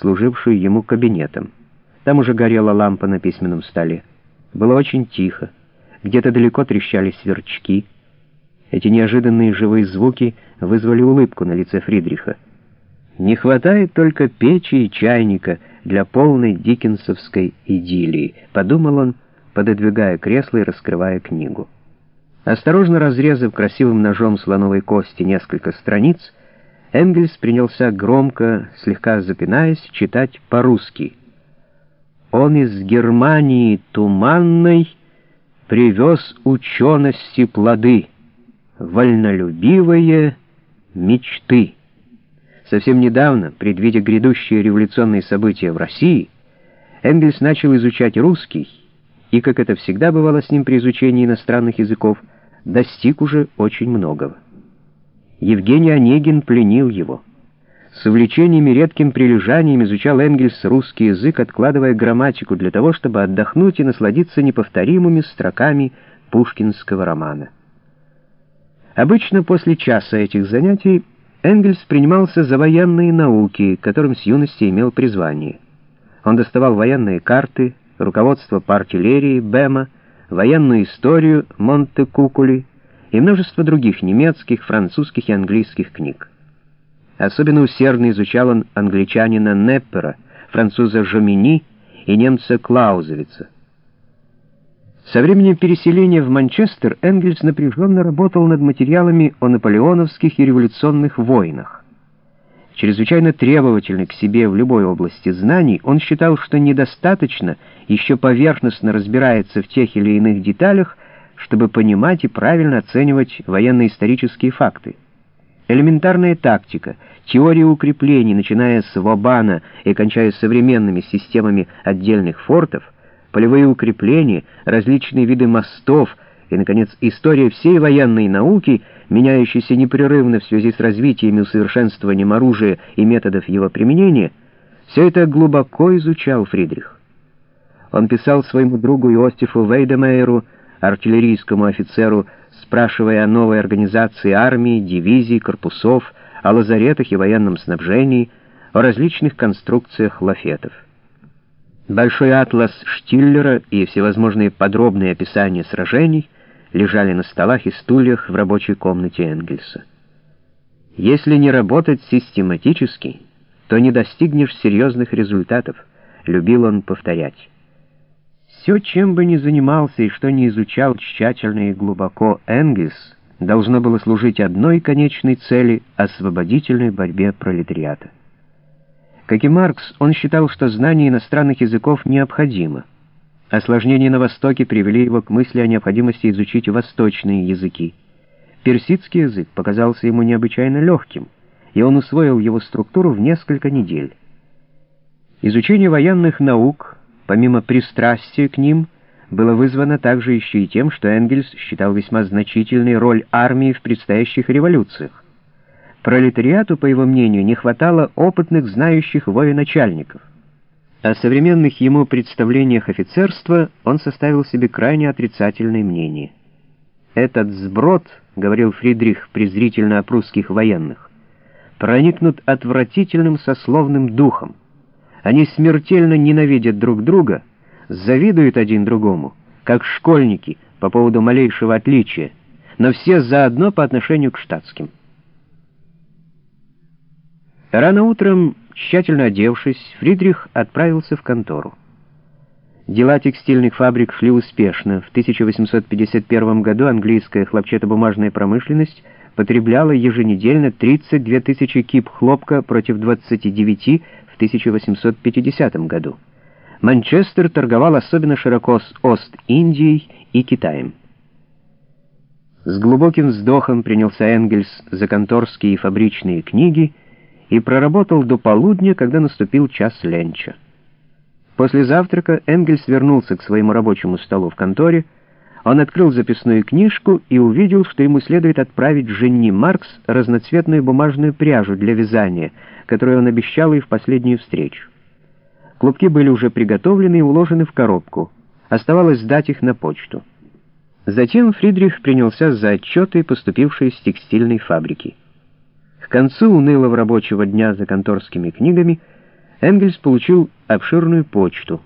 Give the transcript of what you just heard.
служившую ему кабинетом. Там уже горела лампа на письменном столе. Было очень тихо. Где-то далеко трещали сверчки. Эти неожиданные живые звуки вызвали улыбку на лице Фридриха. Не хватает только печи и чайника для полной диккенсовской идиллии, подумал он, пододвигая кресло и раскрывая книгу. Осторожно разрезав красивым ножом слоновой кости несколько страниц, Энгельс принялся громко, слегка запинаясь, читать по-русски. «Он из Германии туманной привез учености плоды, вольнолюбивые мечты». Совсем недавно, предвидя грядущие революционные события в России, Энгельс начал изучать русский, и, как это всегда бывало с ним при изучении иностранных языков, достиг уже очень многого. Евгений Онегин пленил его. С увлечением и редким прилежанием изучал Энгельс русский язык, откладывая грамматику для того, чтобы отдохнуть и насладиться неповторимыми строками пушкинского романа. Обычно после часа этих занятий Энгельс принимался за военные науки, которым с юности имел призвание. Он доставал военные карты, руководство по артиллерии Бема, военную историю Монте-Кукули и множество других немецких, французских и английских книг. Особенно усердно изучал он англичанина Неппера, француза Жомини и немца Клаузевица. Со времени переселения в Манчестер Энгельс напряженно работал над материалами о наполеоновских и революционных войнах. Чрезвычайно требовательный к себе в любой области знаний, он считал, что недостаточно еще поверхностно разбирается в тех или иных деталях, чтобы понимать и правильно оценивать военно-исторические факты. Элементарная тактика, теория укреплений, начиная с Вобана и кончая современными системами отдельных фортов, полевые укрепления, различные виды мостов — и, наконец, история всей военной науки, меняющейся непрерывно в связи с развитием и усовершенствованием оружия и методов его применения, все это глубоко изучал Фридрих. Он писал своему другу Иостифу Вейдемейеру, артиллерийскому офицеру, спрашивая о новой организации армии, дивизий, корпусов, о лазаретах и военном снабжении, о различных конструкциях лафетов. Большой атлас Штиллера и всевозможные подробные описания сражений — лежали на столах и стульях в рабочей комнате Энгельса. Если не работать систематически, то не достигнешь серьезных результатов, любил он повторять. Все, чем бы ни занимался и что ни изучал тщательно и глубоко Энгельс, должно было служить одной конечной цели — освободительной борьбе пролетариата. Как и Маркс, он считал, что знание иностранных языков необходимо — Осложнения на Востоке привели его к мысли о необходимости изучить восточные языки. Персидский язык показался ему необычайно легким, и он усвоил его структуру в несколько недель. Изучение военных наук, помимо пристрастия к ним, было вызвано также еще и тем, что Энгельс считал весьма значительной роль армии в предстоящих революциях. Пролетариату, по его мнению, не хватало опытных знающих военачальников. О современных ему представлениях офицерства он составил себе крайне отрицательное мнение. «Этот сброд, — говорил Фридрих презрительно о прусских военных, — проникнут отвратительным сословным духом. Они смертельно ненавидят друг друга, завидуют один другому, как школьники по поводу малейшего отличия, но все заодно по отношению к штатским». Рано утром Тщательно одевшись, Фридрих отправился в контору. Дела текстильных фабрик шли успешно. В 1851 году английская хлопчатобумажная промышленность потребляла еженедельно 32 тысячи кип хлопка против 29 в 1850 году. Манчестер торговал особенно широко с Ост-Индией и Китаем. С глубоким вздохом принялся Энгельс за конторские и фабричные книги, и проработал до полудня, когда наступил час ленча. После завтрака Энгельс вернулся к своему рабочему столу в конторе, он открыл записную книжку и увидел, что ему следует отправить Женни Маркс разноцветную бумажную пряжу для вязания, которую он обещал ей в последнюю встречу. Клубки были уже приготовлены и уложены в коробку. Оставалось сдать их на почту. Затем Фридрих принялся за отчеты, поступившие с текстильной фабрики. К концу унылого рабочего дня за конторскими книгами Энгельс получил обширную почту.